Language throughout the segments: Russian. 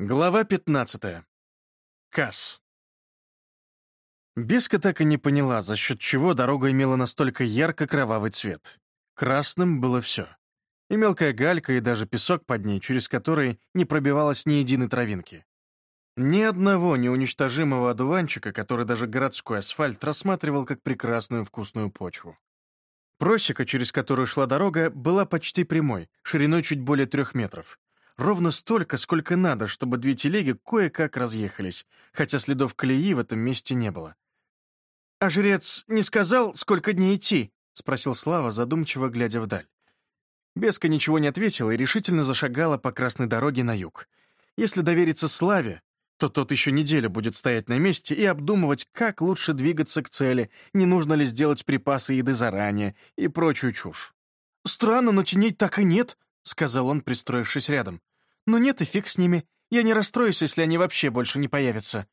Глава 15. Касс. Беска так и не поняла, за счет чего дорога имела настолько ярко-кровавый цвет. Красным было все. И мелкая галька, и даже песок под ней, через который не пробивалось ни единой травинки. Ни одного неуничтожимого одуванчика, который даже городской асфальт рассматривал как прекрасную вкусную почву. Просека, через которую шла дорога, была почти прямой, шириной чуть более трех метров, Ровно столько, сколько надо, чтобы две телеги кое-как разъехались, хотя следов колеи в этом месте не было. «А жрец не сказал, сколько дней идти?» — спросил Слава, задумчиво глядя вдаль. Беска ничего не ответила и решительно зашагала по красной дороге на юг. Если довериться Славе, то тот еще неделю будет стоять на месте и обдумывать, как лучше двигаться к цели, не нужно ли сделать припасы еды заранее и прочую чушь. «Странно, но теней так и нет», — сказал он, пристроившись рядом. «Но нет и фиг с ними. Я не расстроюсь, если они вообще больше не появятся.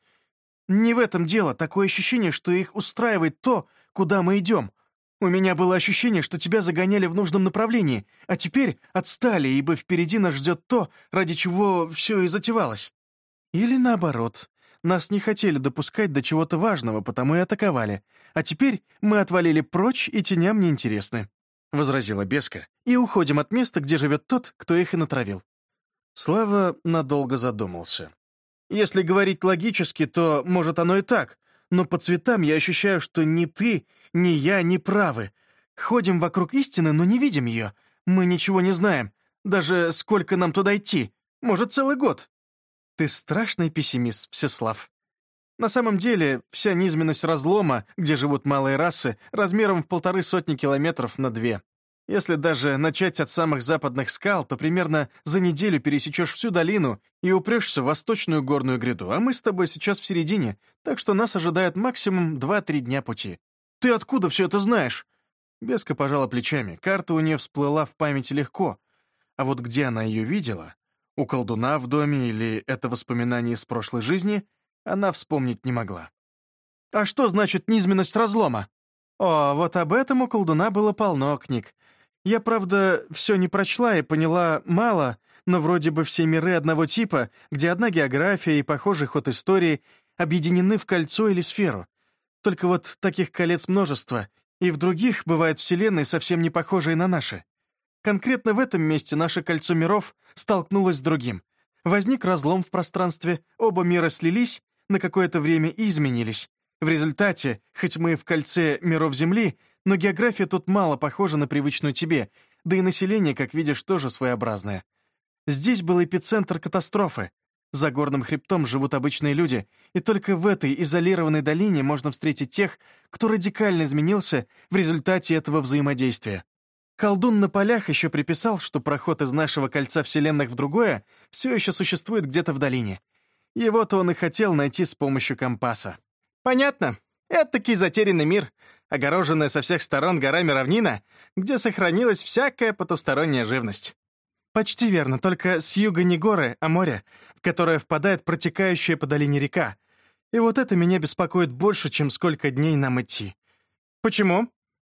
Не в этом дело. Такое ощущение, что их устраивает то, куда мы идем. У меня было ощущение, что тебя загоняли в нужном направлении, а теперь отстали, ибо впереди нас ждет то, ради чего все и затевалось. Или наоборот. Нас не хотели допускать до чего-то важного, потому и атаковали. А теперь мы отвалили прочь, и теням неинтересны. — возразила Беска, — «и уходим от места, где живет тот, кто их и натравил». Слава надолго задумался. «Если говорить логически, то, может, оно и так, но по цветам я ощущаю, что ни ты, ни я не правы. Ходим вокруг истины, но не видим ее. Мы ничего не знаем. Даже сколько нам туда идти? Может, целый год?» «Ты страшный пессимист, Всеслав», на самом деле, вся низменность разлома, где живут малые расы, размером в полторы сотни километров на две. Если даже начать от самых западных скал, то примерно за неделю пересечешь всю долину и упрешься в восточную горную гряду, а мы с тобой сейчас в середине, так что нас ожидает максимум 2-3 дня пути. Ты откуда все это знаешь?» Беска пожала плечами, карта у нее всплыла в памяти легко. А вот где она ее видела? У колдуна в доме или это воспоминание из прошлой жизни — она вспомнить не могла. «А что значит низменность разлома?» «О, вот об этом у колдуна было полно книг. Я, правда, все не прочла и поняла мало, но вроде бы все миры одного типа, где одна география и похожий ход истории объединены в кольцо или сферу. Только вот таких колец множество, и в других бывают вселенные, совсем не похожие на наши. Конкретно в этом месте наше кольцо миров столкнулось с другим. Возник разлом в пространстве, оба мира слились, на какое-то время и изменились. В результате, хоть мы в кольце миров Земли, но география тут мало похожа на привычную тебе, да и население, как видишь, тоже своеобразное. Здесь был эпицентр катастрофы. За горным хребтом живут обычные люди, и только в этой изолированной долине можно встретить тех, кто радикально изменился в результате этого взаимодействия. Колдун на полях еще приписал, что проход из нашего кольца вселенных в другое все еще существует где-то в долине. Его-то он и хотел найти с помощью компаса. Понятно. Это таки затерянный мир, огороженная со всех сторон горами равнина, где сохранилась всякая потусторонняя живность. Почти верно, только с юга не горы, а море, в которое впадает протекающая по долине река. И вот это меня беспокоит больше, чем сколько дней нам идти. Почему?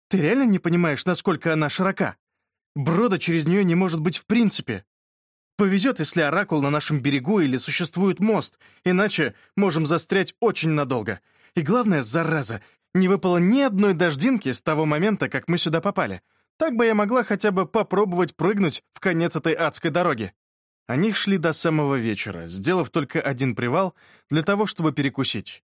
Ты реально не понимаешь, насколько она широка? Брода через нее не может быть в принципе. Повезет, если оракул на нашем берегу или существует мост, иначе можем застрять очень надолго. И главное, зараза, не выпало ни одной дождинки с того момента, как мы сюда попали. Так бы я могла хотя бы попробовать прыгнуть в конец этой адской дороги. Они шли до самого вечера, сделав только один привал для того, чтобы перекусить.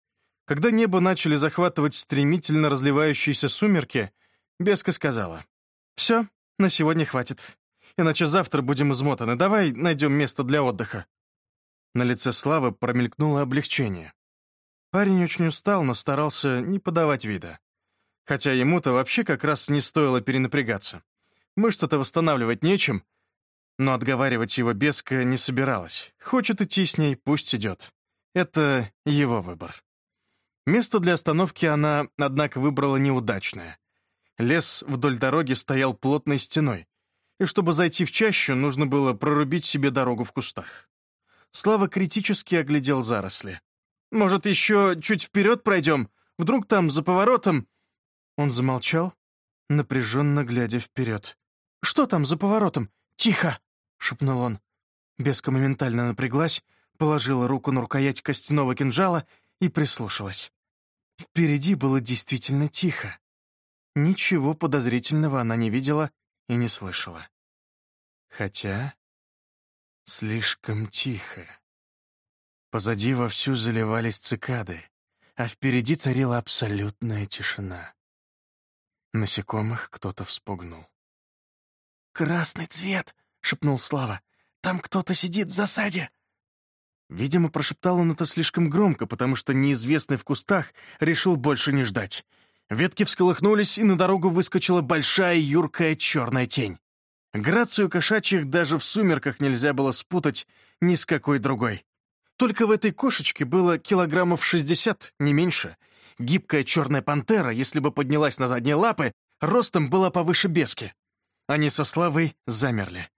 Когда небо начали захватывать стремительно разливающиеся сумерки, Беска сказала, «Все, на сегодня хватит иначе завтра будем измотаны. Давай найдем место для отдыха». На лице Славы промелькнуло облегчение. Парень очень устал, но старался не подавать вида. Хотя ему-то вообще как раз не стоило перенапрягаться. Мышцы-то восстанавливать нечем, но отговаривать его Беска не собиралась. Хочет идти с ней, пусть идет. Это его выбор. Место для остановки она, однако, выбрала неудачное. Лес вдоль дороги стоял плотной стеной, и чтобы зайти в чащу, нужно было прорубить себе дорогу в кустах. Слава критически оглядел заросли. «Может, еще чуть вперед пройдем? Вдруг там, за поворотом...» Он замолчал, напряженно глядя вперед. «Что там за поворотом? Тихо!» — шепнул он. Беска моментально напряглась, положила руку на рукоять костяного кинжала и прислушалась. Впереди было действительно тихо. Ничего подозрительного она не видела и не слышала. Хотя слишком тихо. Позади вовсю заливались цикады, а впереди царила абсолютная тишина. Насекомых кто-то вспугнул. «Красный цвет!» — шепнул Слава. «Там кто-то сидит в засаде!» Видимо, прошептал он это слишком громко, потому что неизвестный в кустах решил больше не ждать. Ветки всколыхнулись, и на дорогу выскочила большая юркая черная тень. Грацию кошачьих даже в сумерках нельзя было спутать ни с какой другой. Только в этой кошечке было килограммов шестьдесят, не меньше. Гибкая черная пантера, если бы поднялась на задние лапы, ростом была повыше бески. Они со Славой замерли.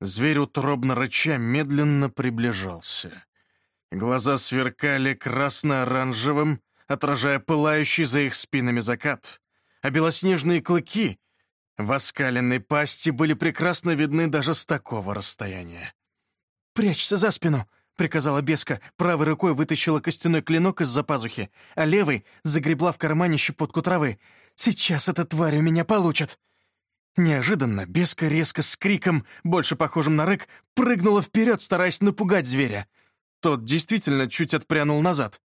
Зверь утробно рыча медленно приближался. Глаза сверкали красно-оранжевым, отражая пылающий за их спинами закат, а белоснежные клыки в оскаленной пасти были прекрасно видны даже с такого расстояния. «Прячься за спину!» — приказала беска, правой рукой вытащила костяной клинок из-за пазухи, а левой загребла в кармане щепотку травы. «Сейчас эта тварь у меня получит!» Неожиданно беска резко с криком, больше похожим на рык, прыгнула вперед, стараясь напугать зверя. Тот действительно чуть отпрянул назад.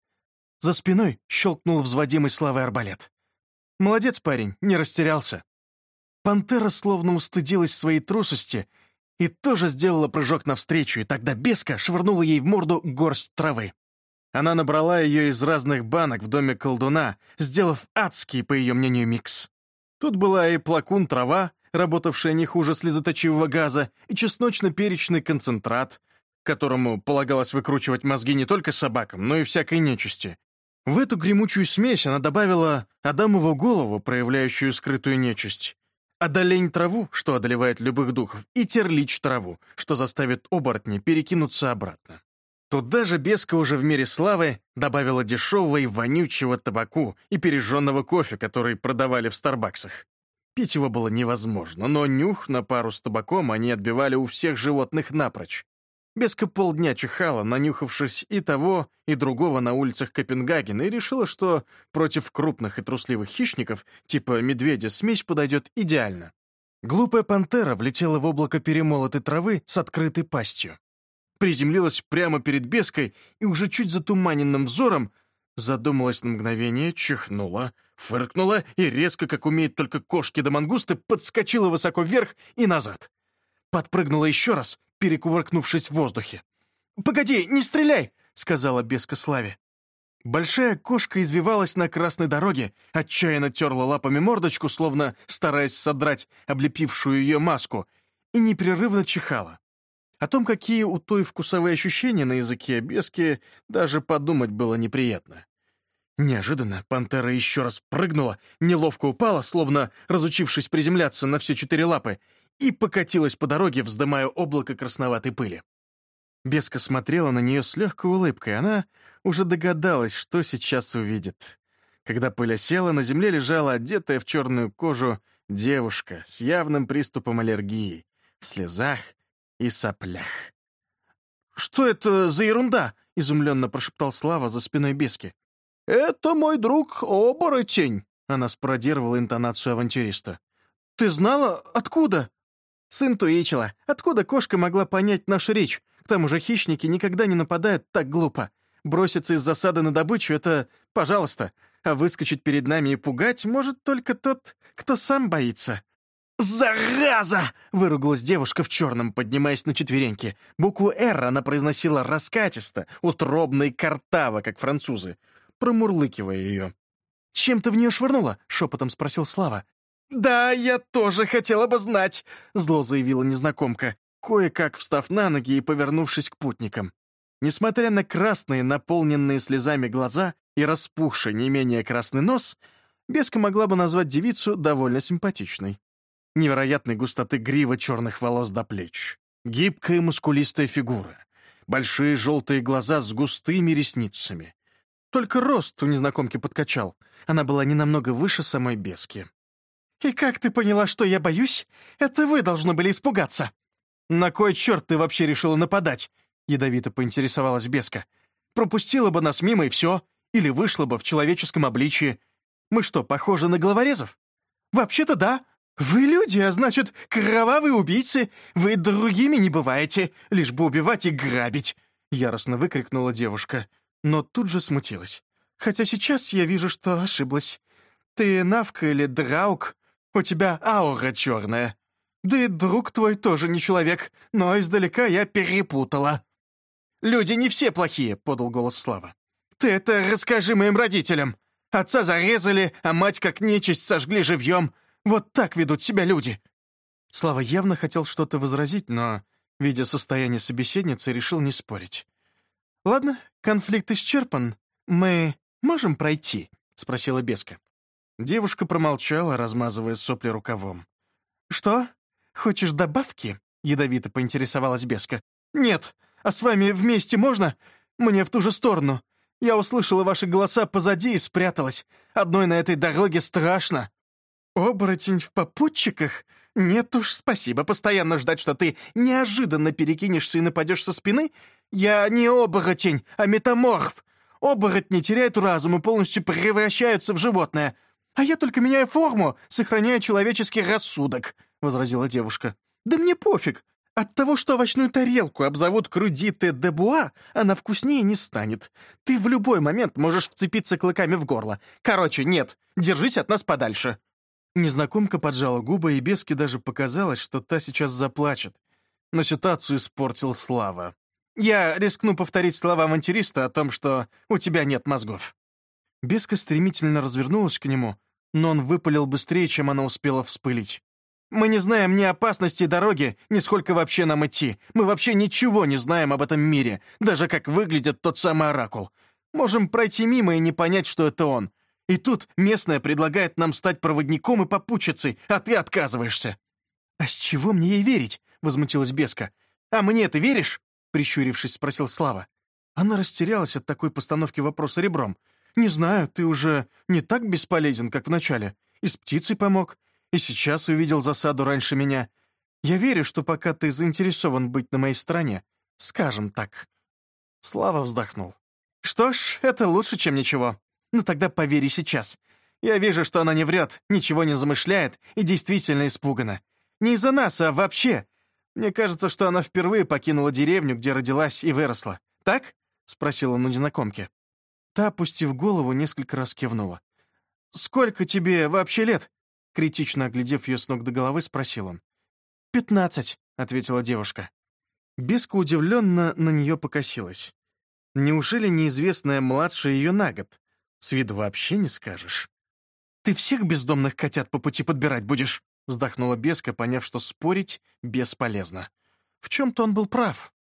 За спиной щелкнул взводимый славой арбалет. Молодец парень, не растерялся. Пантера словно устыдилась своей трусости и тоже сделала прыжок навстречу, и тогда беска швырнула ей в морду горсть травы. Она набрала ее из разных банок в доме колдуна, сделав адский, по ее мнению, микс. Тут была и плакун-трава, работавшая не хуже слезоточивого газа, и чесночно-перечный концентрат, которому полагалось выкручивать мозги не только собакам, но и всякой нечисти. В эту гремучую смесь она добавила Адамову голову, проявляющую скрытую нечисть, одолень траву, что одолевает любых духов, и терлич траву, что заставит оборотни перекинуться обратно. Туда же Беска уже в мире славы добавила дешевого и вонючего табаку и пережженного кофе, который продавали в Старбаксах. Пить его было невозможно, но нюх на пару с табаком они отбивали у всех животных напрочь. Беска полдня чихала, нанюхавшись и того, и другого на улицах Копенгагена, и решила, что против крупных и трусливых хищников, типа медведя, смесь подойдет идеально. Глупая пантера влетела в облако перемолотой травы с открытой пастью. Приземлилась прямо перед беской и уже чуть затуманенным взором задумалась на мгновение, чихнула, фыркнула и резко, как умеют только кошки да мангусты, подскочила высоко вверх и назад. Подпрыгнула еще раз, перекувыркнувшись в воздухе. «Погоди, не стреляй!» — сказала беска Славе. Большая кошка извивалась на красной дороге, отчаянно терла лапами мордочку, словно стараясь содрать облепившую ее маску, и непрерывно чихала. О том, какие у той вкусовые ощущения на языке бески, даже подумать было неприятно. Неожиданно пантера еще раз прыгнула, неловко упала, словно разучившись приземляться на все четыре лапы, и покатилась по дороге, вздымая облако красноватой пыли. Беска смотрела на нее с легкой улыбкой. Она уже догадалась, что сейчас увидит. Когда пыль осела, на земле лежала одетая в черную кожу девушка с явным приступом аллергии, в слезах и соплях. «Что это за ерунда?» — изумленно прошептал Слава за спиной Бески. «Это мой друг оборотень», — она спародировала интонацию авантюриста. «Ты знала? Откуда?» Синтуичила. Откуда кошка могла понять нашу речь? К тому же хищники никогда не нападают так глупо. Броситься из засады на добычу — это пожалуйста. А выскочить перед нами и пугать может только тот, кто сам боится. «Зараза!» — выругалась девушка в черном, поднимаясь на четвереньки. Букву «Р» она произносила раскатисто, утробно и картаво, как французы, промурлыкивая ее. «Чем ты в нее швырнула?» — шепотом спросил Слава. «Да, я тоже хотела бы знать», — зло заявила незнакомка, кое-как встав на ноги и повернувшись к путникам. Несмотря на красные, наполненные слезами глаза и распухший не менее красный нос, Беска могла бы назвать девицу довольно симпатичной. Невероятной густоты грива черных волос до плеч, гибкая мускулистая фигура, большие желтые глаза с густыми ресницами. Только рост у незнакомки подкачал, она была не намного выше самой Бески. «И как ты поняла, что я боюсь? Это вы должны были испугаться!» «На кой черт ты вообще решила нападать?» — ядовито поинтересовалась Беска. «Пропустила бы нас мимо и все, или вышла бы в человеческом обличии. Мы что, похожи на головорезов?» «Вообще-то да. Вы люди, а значит, кровавые убийцы. Вы другими не бываете, лишь бы убивать и грабить!» Яростно выкрикнула девушка, но тут же смутилась. «Хотя сейчас я вижу, что ошиблась. Ты Навка или Драук? У тебя аура черная. Да и друг твой тоже не человек, но издалека я перепутала». «Люди не все плохие», — подал голос Слава. «Ты это расскажи моим родителям. Отца зарезали, а мать как нечисть сожгли живьем. Вот так ведут себя люди!» Слава явно хотел что-то возразить, но, видя состояние собеседницы, решил не спорить. «Ладно, конфликт исчерпан. Мы можем пройти?» — спросила Беска. Девушка промолчала, размазывая сопли рукавом. «Что? Хочешь добавки?» — ядовито поинтересовалась Беска. «Нет, а с вами вместе можно? Мне в ту же сторону. Я услышала ваши голоса позади и спряталась. Одной на этой дороге страшно». «Оборотень в попутчиках? Нет уж, спасибо. Постоянно ждать, что ты неожиданно перекинешься и нападешь со спины? Я не оборотень, а метаморф. Оборотни теряют разум и полностью превращаются в животное. А я только меняю форму, сохраняя человеческий рассудок», — возразила девушка. «Да мне пофиг. От того, что овощную тарелку обзовут крудите де буа, она вкуснее не станет. Ты в любой момент можешь вцепиться клыками в горло. Короче, нет, держись от нас подальше». Незнакомка поджала губы, и Беске даже показалось, что та сейчас заплачет. Но ситуацию испортил Слава. «Я рискну повторить слова авантюриста о том, что у тебя нет мозгов». Беска стремительно развернулась к нему, но он выпалил быстрее, чем она успела вспылить. Мы не знаем ни опасности дороги, ни сколько вообще нам идти. Мы вообще ничего не знаем об этом мире, даже как выглядит тот самый оракул. Можем пройти мимо и не понять, что это он. И тут местная предлагает нам стать проводником и попутчицей, а ты отказываешься». «А с чего мне ей верить?» — возмутилась Беска. «А мне ты веришь?» — прищурившись, спросил Слава. Она растерялась от такой постановки вопроса ребром. «Не знаю, ты уже не так бесполезен, как вначале. И с птицей помог, и сейчас увидел засаду раньше меня. Я верю, что пока ты заинтересован быть на моей стороне, скажем так». Слава вздохнул. «Что ж, это лучше, чем ничего. Ну тогда поверь сейчас. Я вижу, что она не врет, ничего не замышляет и действительно испугана. Не из-за нас, а вообще. Мне кажется, что она впервые покинула деревню, где родилась и выросла. Так?» — спросил он у незнакомки. Та, опустив голову, несколько раз кивнула. «Сколько тебе вообще лет?» Критично оглядев ее с ног до головы, спросил он. «Пятнадцать», — ответила девушка. Беска удивленно на нее покосилась. Неужели неизвестная младшая ее на год? С виду вообще не скажешь. «Ты всех бездомных котят по пути подбирать будешь?» вздохнула Беска, поняв, что спорить бесполезно. В чем-то он был прав.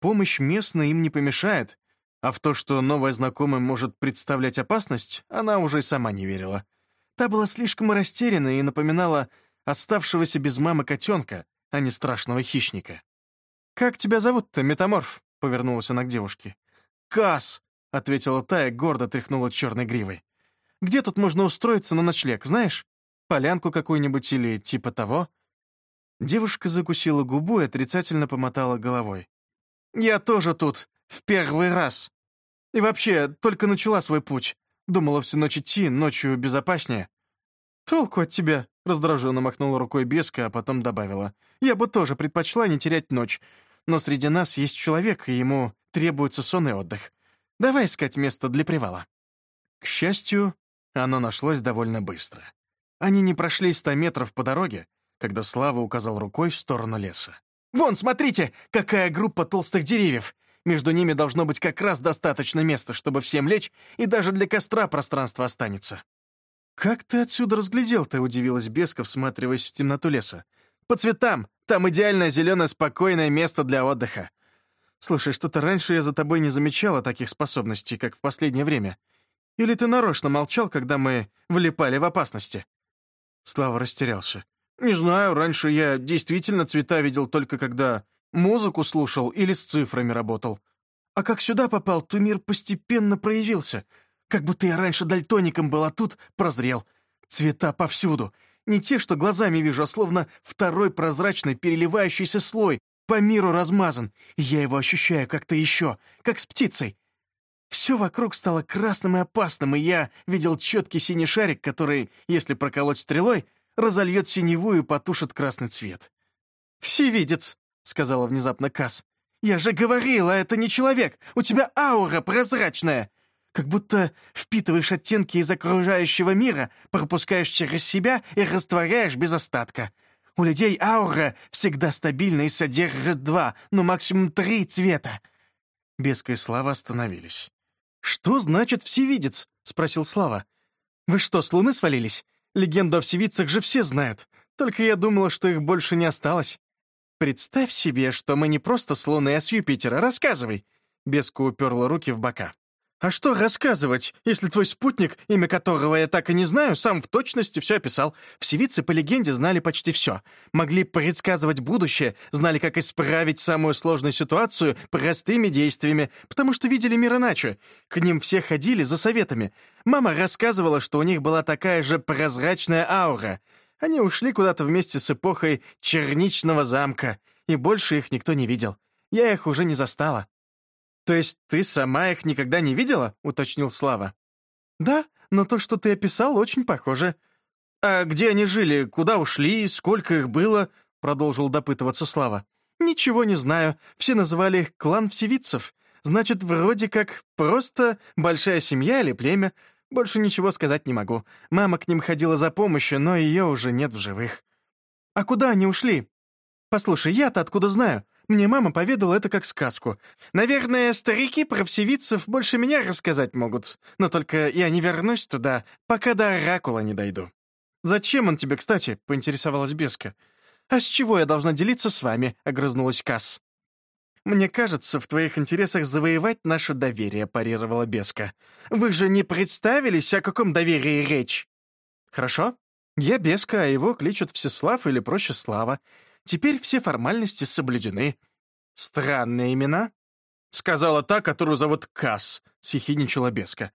Помощь местная им не помешает, а в то, что новая знакомая может представлять опасность, она уже и сама не верила. Та была слишком растеряна и напоминала оставшегося без мамы котенка, а не страшного хищника. «Как тебя зовут-то, метаморф?» — повернулась она к девушке. «Кас!» — ответила та и гордо тряхнула черной гривой. «Где тут можно устроиться на ночлег, знаешь? Полянку какую-нибудь или типа того?» Девушка закусила губу и отрицательно помотала головой. «Я тоже тут, в первый раз. И вообще, только начала свой путь. Думала всю ночь идти, ночью безопаснее». «Толку от тебя», — раздраженно махнула рукой Беска, а потом добавила. «Я бы тоже предпочла не терять ночь. Но среди нас есть человек, и ему требуется сон и отдых. Давай искать место для привала». К счастью, оно нашлось довольно быстро. Они не прошли ста метров по дороге, когда Слава указал рукой в сторону леса. «Вон, смотрите, какая группа толстых деревьев! Между ними должно быть как раз достаточно места, чтобы всем лечь, и даже для костра пространство останется». «Как ты отсюда разглядел-то?» — удивилась Беска, всматриваясь в темноту леса. «По цветам! Там идеальное зеленое спокойное место для отдыха. Слушай, что-то раньше я за тобой не замечала таких способностей, как в последнее время. Или ты нарочно молчал, когда мы влипали в опасности?» Слава растерялся. «Не знаю, раньше я действительно цвета видел только когда Музыку слушал или с цифрами работал. А как сюда попал, то мир постепенно проявился. Как будто я раньше дальтоником был, а тут прозрел. Цвета повсюду. Не те, что глазами вижу, а словно второй прозрачный переливающийся слой, по миру размазан, я его ощущаю как-то еще, как с птицей. Все вокруг стало красным и опасным, и я видел четкий синий шарик, который, если проколоть стрелой, разольет синеву и потушит красный цвет. «Всевидец», — сказала внезапно Касс. «Я же говорила, это не человек! У тебя аура прозрачная! Как будто впитываешь оттенки из окружающего мира, пропускаешь через себя и растворяешь без остатка. У людей аура всегда стабильна и содержит два, ну максимум три цвета». Беска и Слава остановились. «Что значит всевидец?» — спросил Слава. «Вы что, с луны свалились? Легенду о всевидцах же все знают. Только я думала, что их больше не осталось». «Представь себе, что мы не просто с Луны, а с Юпитера. Рассказывай!» Беска уперла руки в бока. «А что рассказывать, если твой спутник, имя которого я так и не знаю, сам в точности все описал? Всевидцы по легенде знали почти все. Могли предсказывать будущее, знали, как исправить самую сложную ситуацию простыми действиями, потому что видели мир иначе. К ним все ходили за советами. Мама рассказывала, что у них была такая же прозрачная аура. Они ушли куда-то вместе с эпохой Черничного замка, и больше их никто не видел. Я их уже не застала. «То есть ты сама их никогда не видела?» — уточнил Слава. «Да, но то, что ты описал, очень похоже». «А где они жили? Куда ушли? Сколько их было?» — продолжил допытываться Слава. «Ничего не знаю. Все называли их клан всевидцев. Значит, вроде как просто большая семья или племя. Больше ничего сказать не могу. Мама к ним ходила за помощью, но ее уже нет в живых». «А куда они ушли?» «Послушай, я-то откуда знаю? Мне мама поведала это как сказку. Наверное, старики про всевидцев больше меня рассказать могут. Но только я не вернусь туда, пока до Оракула не дойду». «Зачем он тебе, кстати?» — поинтересовалась Беска. «А с чего я должна делиться с вами?» — огрызнулась Касс. «Мне кажется, в твоих интересах завоевать наше доверие», — парировала Беска. «Вы же не представились, о каком доверии речь?» «Хорошо. Я Беска, а его кличут Всеслав или проще Слава. Теперь все формальности соблюдены. Странные имена, — сказала та, которую зовут Касс, — сихиничала Беска.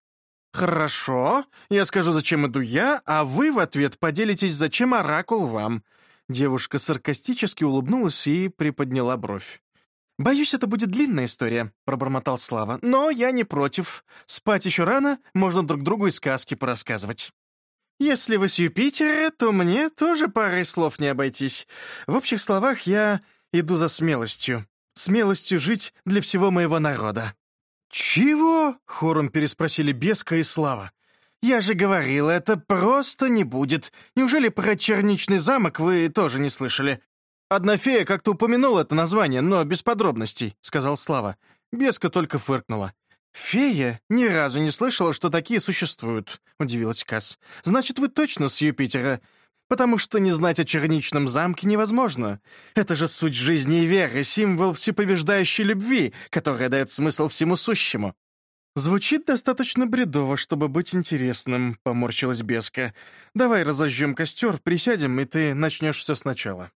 «Хорошо, я скажу, зачем иду я, а вы в ответ поделитесь, зачем Оракул вам». Девушка саркастически улыбнулась и приподняла бровь. «Боюсь, это будет длинная история», — пробормотал Слава. «Но я не против. Спать еще рано, можно друг другу и сказки порассказывать». Если вы с Юпитера, то мне тоже парой слов не обойтись. В общих словах я иду за смелостью. Смелостью жить для всего моего народа». «Чего?» — хором переспросили Беска и Слава. «Я же говорил, это просто не будет. Неужели про черничный замок вы тоже не слышали?» «Одна фея как-то упомянула это название, но без подробностей», — сказал Слава. Беска только фыркнула. «Фея? Ни разу не слышала, что такие существуют», — удивилась Касс. «Значит, вы точно с Юпитера? Потому что не знать о черничном замке невозможно. Это же суть жизни и веры, символ всепобеждающей любви, которая дает смысл всему сущему». «Звучит достаточно бредово, чтобы быть интересным», — поморщилась Беска. «Давай разожжем костер, присядем, и ты начнешь все сначала».